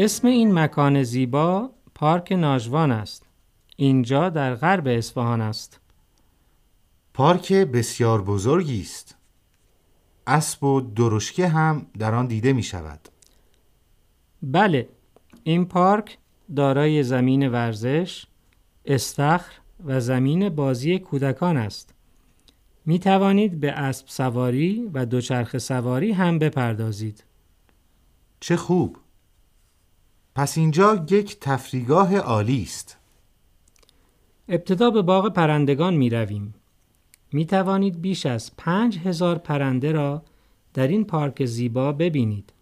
اسم این مکان زیبا پارک ناجوان است. اینجا در غرب اصفهان است. پارک بسیار بزرگی است. اسب و درشکه هم در آن دیده می شود. بله، این پارک دارای زمین ورزش، استخر و زمین بازی کودکان است. می توانید به اسب سواری و دوچرخه سواری هم بپردازید. چه خوب! پس اینجا یک تفریگاه عالی است. ابتدا به باغ پرندگان می رویم. می توانید بیش از پنج هزار پرنده را در این پارک زیبا ببینید.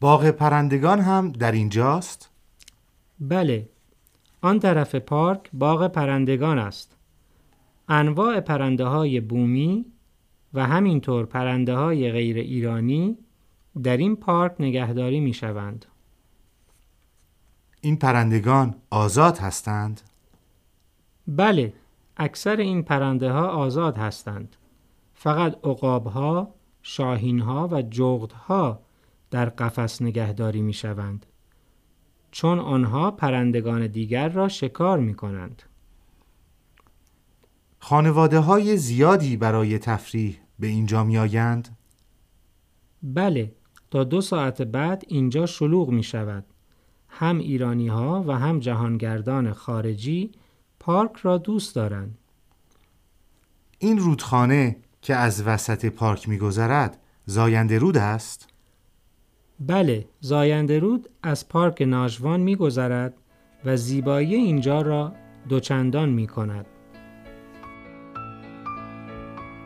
باغ پرندگان هم در اینجاست؟ بله، آن طرف پارک باغ پرندگان است. انواع پرنده های بومی و همینطور پرنده های غیر ایرانی در این پارک نگهداری می شوند. این پرندگان آزاد هستند؟ بله، اکثر این پرنده ها آزاد هستند. فقط عقاب ها، شاهین ها و جغد ها در قفس نگهداری می شوند. چون آنها پرندگان دیگر را شکار می کنند. خانواده های زیادی برای تفریح به اینجا می آیند؟ بله، تا دو ساعت بعد اینجا شلوغ می شود. هم ایرانی ها و هم جهانگردان خارجی پارک را دوست دارند. این رودخانه که از وسط پارک میگذرد زاینده رود است؟ بله، زاینده رود از پارک ناجوان میگذرد و زیبایی اینجا را دوچندان می کند.